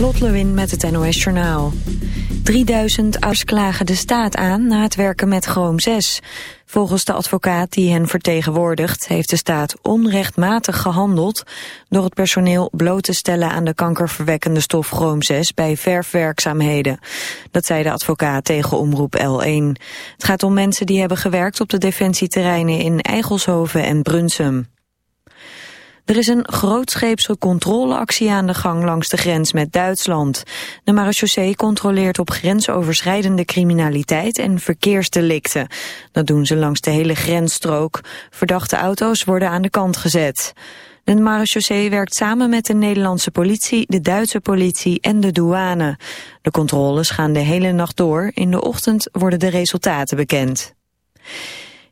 Lot Lewin met het NOS Journaal. 3000 ouders klagen de staat aan na het werken met Chrome 6. Volgens de advocaat die hen vertegenwoordigt... heeft de staat onrechtmatig gehandeld... door het personeel bloot te stellen aan de kankerverwekkende stof Chrome 6... bij verfwerkzaamheden. Dat zei de advocaat tegen Omroep L1. Het gaat om mensen die hebben gewerkt op de defensieterreinen... in Eigelshoven en Brunsum. Er is een grootscheepse controleactie aan de gang langs de grens met Duitsland. De marechaussee controleert op grensoverschrijdende criminaliteit en verkeersdelicten. Dat doen ze langs de hele grensstrook. Verdachte auto's worden aan de kant gezet. De marechaussee werkt samen met de Nederlandse politie, de Duitse politie en de douane. De controles gaan de hele nacht door. In de ochtend worden de resultaten bekend.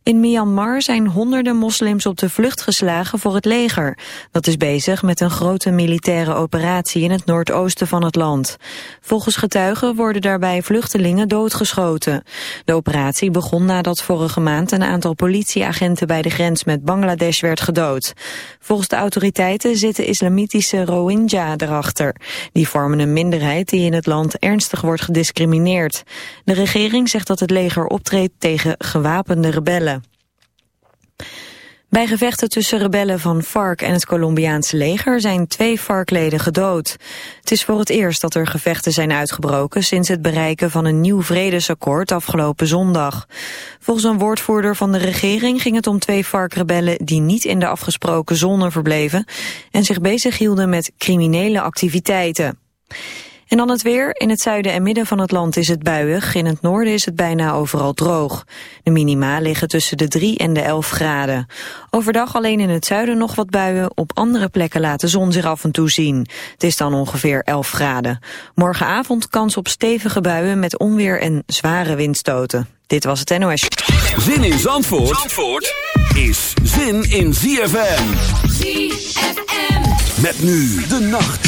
In Myanmar zijn honderden moslims op de vlucht geslagen voor het leger. Dat is bezig met een grote militaire operatie in het noordoosten van het land. Volgens getuigen worden daarbij vluchtelingen doodgeschoten. De operatie begon nadat vorige maand een aantal politieagenten bij de grens met Bangladesh werd gedood. Volgens de autoriteiten zitten islamitische Rohingya erachter. Die vormen een minderheid die in het land ernstig wordt gediscrimineerd. De regering zegt dat het leger optreedt tegen gewapende rebellen. Bij gevechten tussen rebellen van FARC en het Colombiaanse leger zijn twee FARC-leden gedood. Het is voor het eerst dat er gevechten zijn uitgebroken sinds het bereiken van een nieuw vredesakkoord afgelopen zondag. Volgens een woordvoerder van de regering ging het om twee FARC-rebellen die niet in de afgesproken zone verbleven en zich bezighielden met criminele activiteiten. En dan het weer. In het zuiden en midden van het land is het buiig. In het noorden is het bijna overal droog. De minima liggen tussen de 3 en de 11 graden. Overdag alleen in het zuiden nog wat buien. Op andere plekken laat de zon zich af en toe zien. Het is dan ongeveer 11 graden. Morgenavond kans op stevige buien met onweer en zware windstoten. Dit was het NOS. Zin in Zandvoort, Zandvoort is zin in ZFM. ZFM. Met nu de nacht.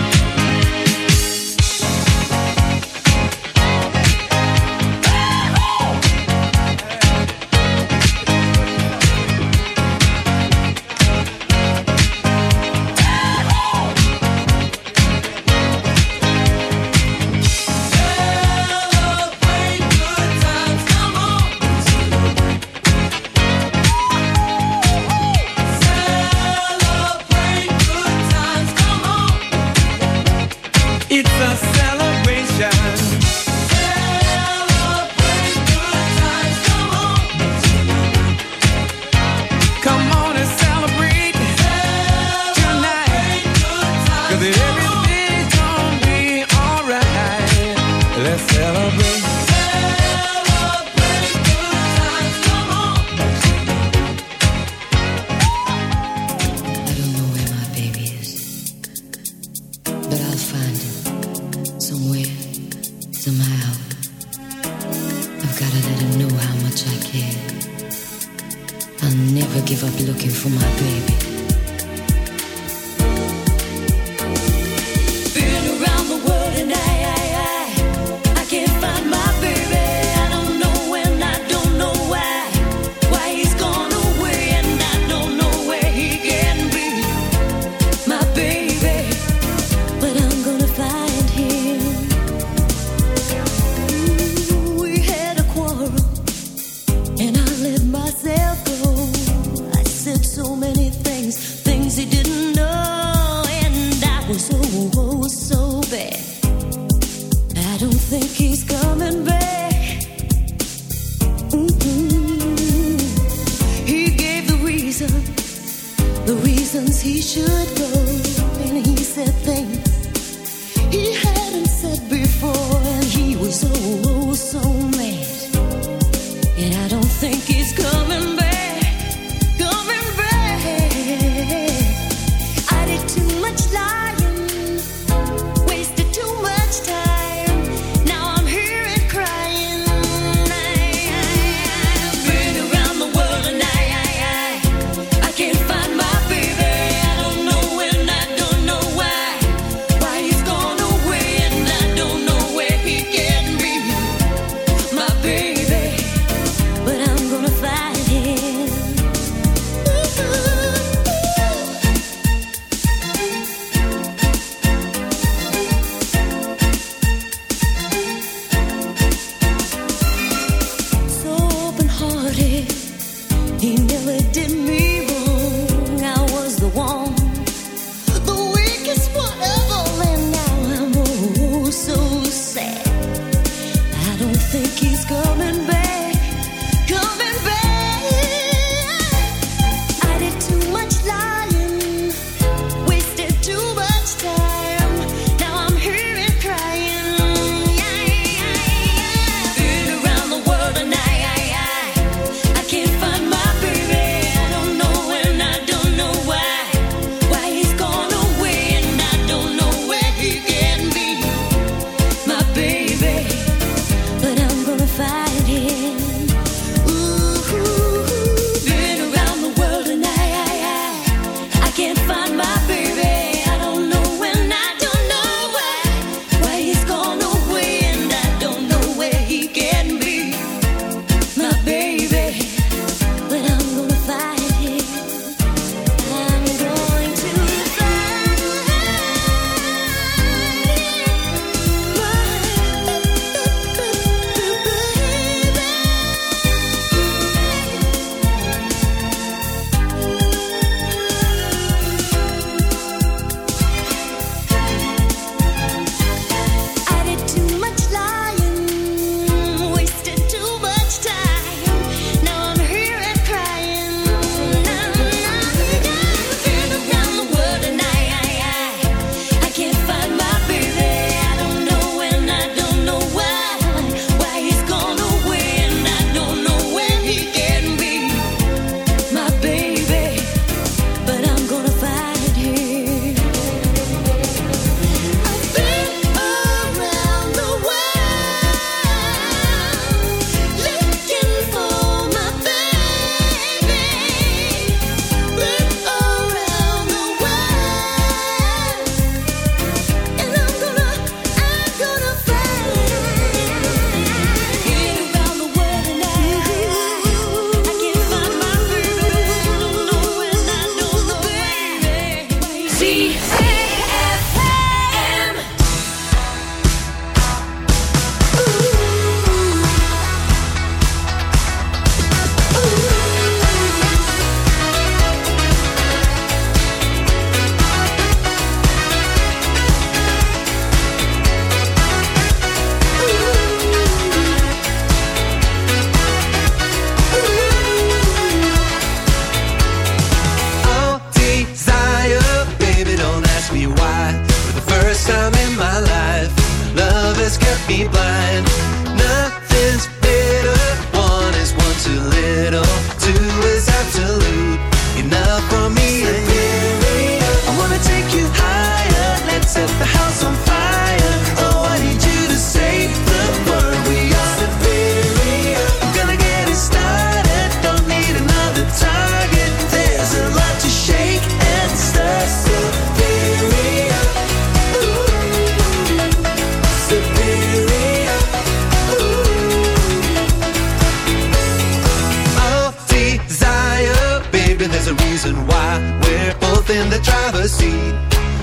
Driver's seat.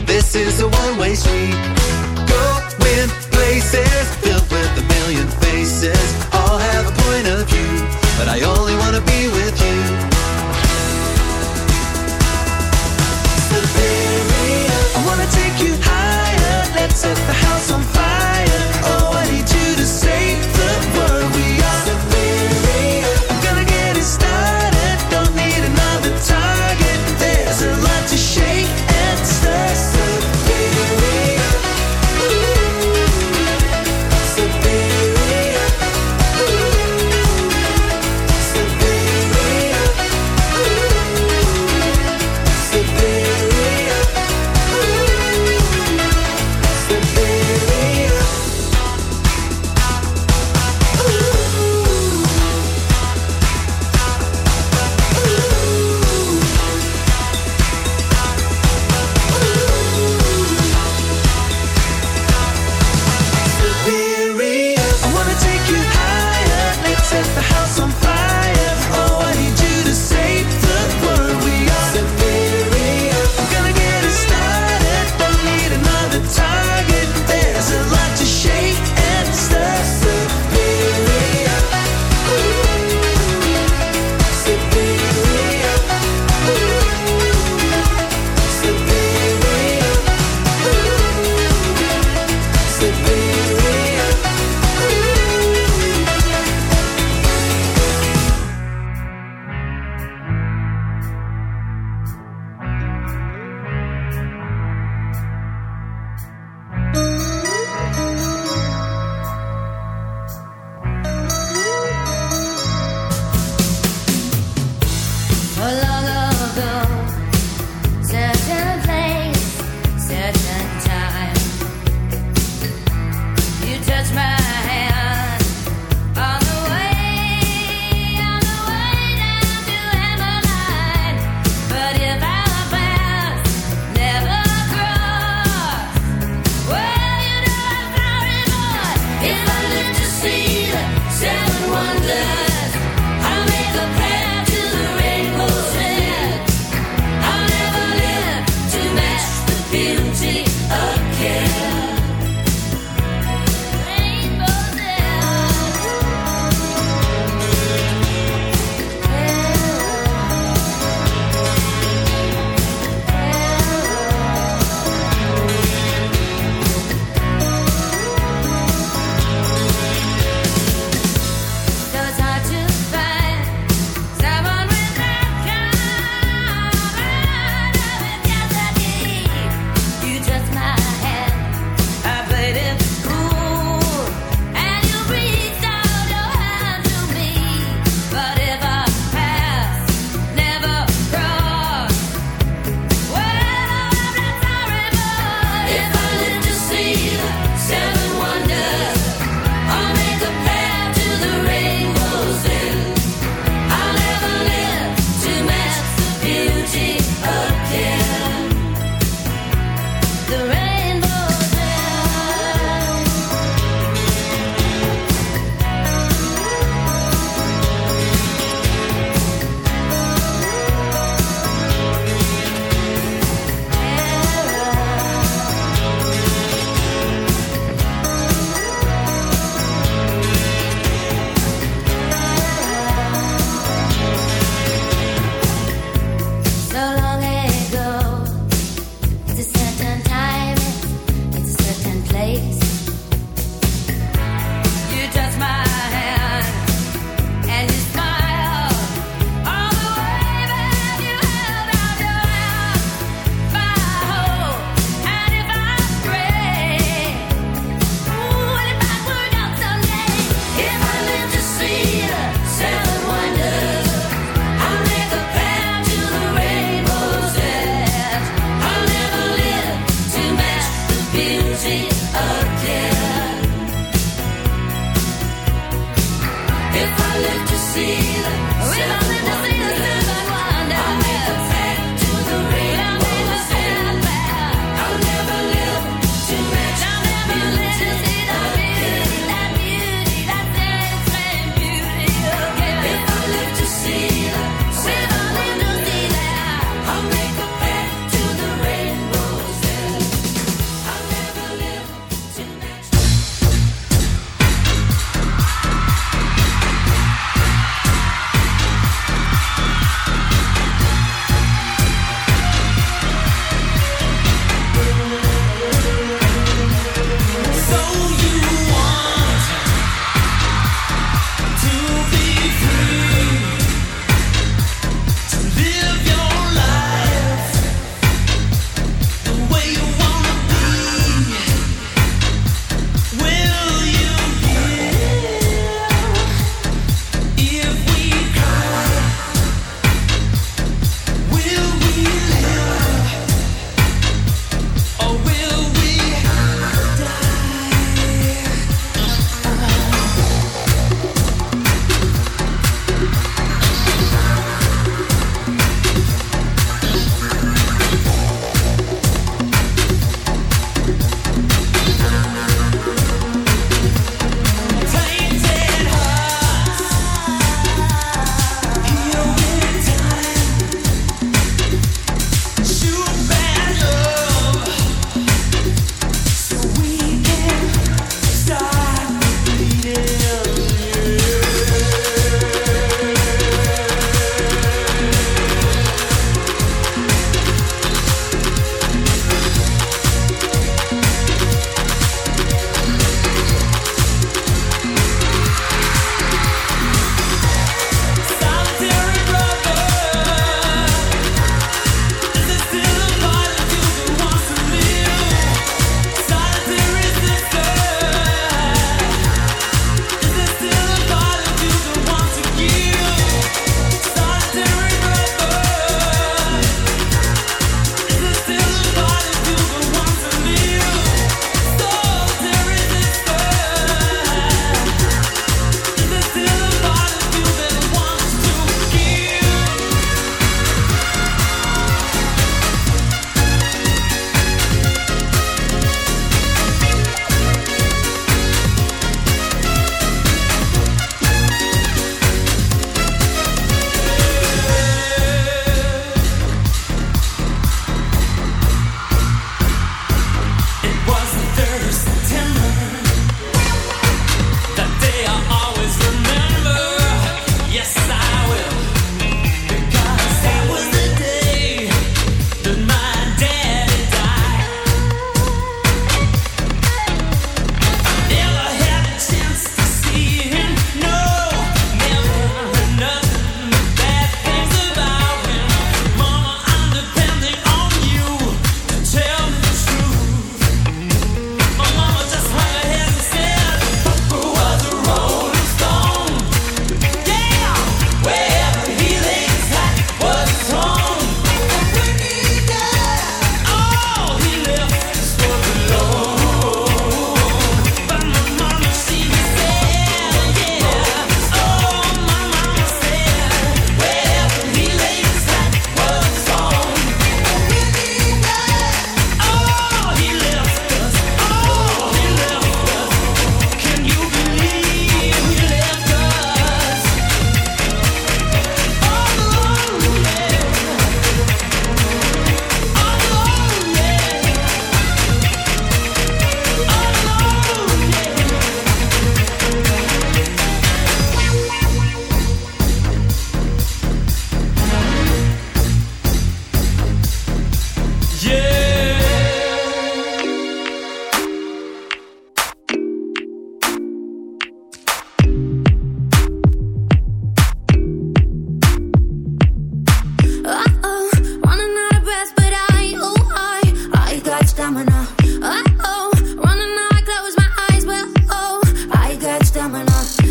This is a one-way street. Going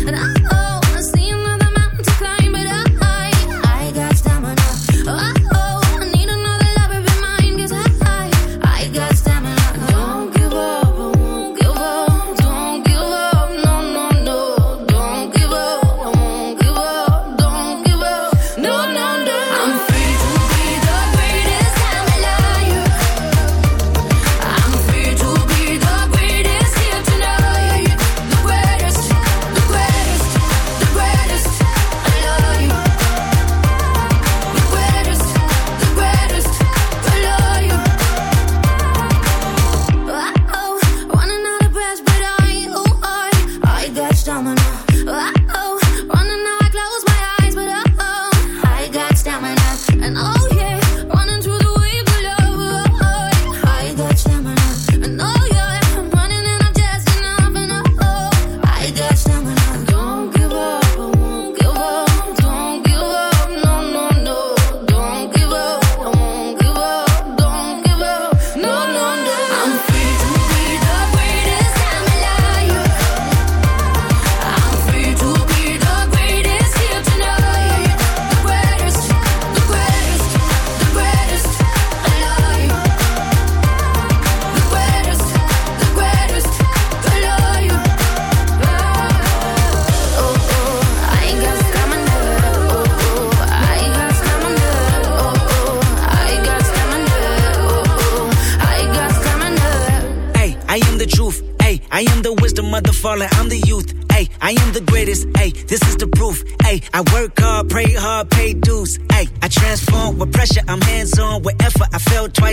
And I'm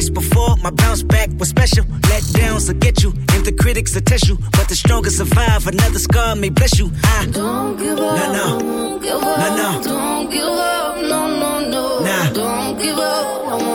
Before. My bounce back was special. Let downs will get you, and the critics will test you. But the strongest survive. Another scar may bless you. I Don't give up. No, no. Won't give up. No, no. Don't give up. No, no, no. Nah. Don't give up. I won't give up.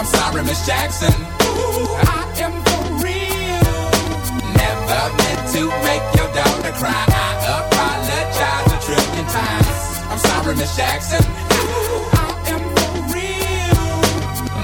I'm sorry, Miss Jackson. Ooh, I am for real. Never meant to make your daughter cry. I apologize a trillion times. I'm sorry, Miss Jackson. Ooh, I am for real.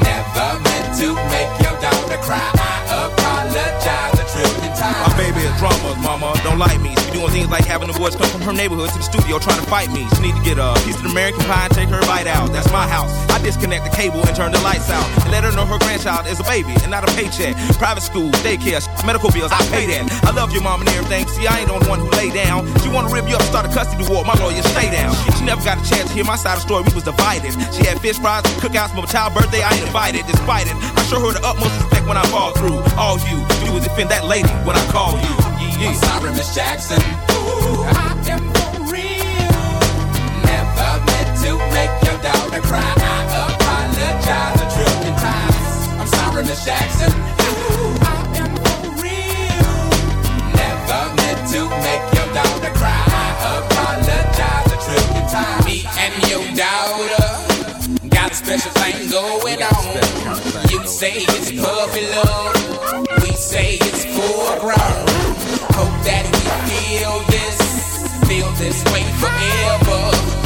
Never meant to make your daughter cry. I apologize a trillion times. My baby is drama, mama. Don't like me. She doing things like having the boys come from her neighborhood to the studio trying to fight me. She need to get a piece of American pie and take her bite out. That's my house. Disconnect the cable and turn the lights out. And let her know her grandchild is a baby and not a paycheck. Private school, daycare, medical bills, I pay that. I love your mom and everything. See, I ain't the one who lay down. She wanna rip you up, start a custody war. My lawyer, stay down. She never got a chance to hear my side of the story. We was divided. She had fish fries, cookouts for my child birthday. I ain't invited. Despite it, I show her the utmost respect when I fall through. All you do is defend that lady when I call you. Yeah, I'm sorry, Miss Jackson. Ooh, I am for real. Never meant to make your daughter cry. Miss Jackson. Ooh, I am for real. Never meant to make your daughter cry. I apologize a trillion times. Me and your daughter got a special thing going on. You say it's puppy love. We say it's full grown. Hope that we feel this, feel this way forever.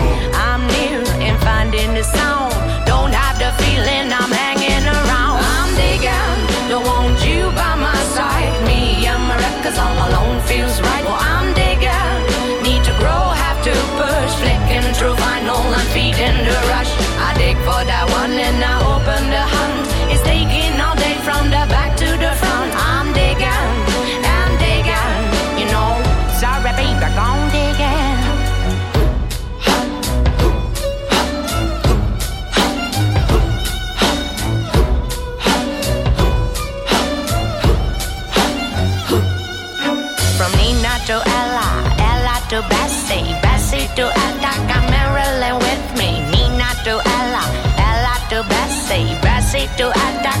Bessie, Bessie to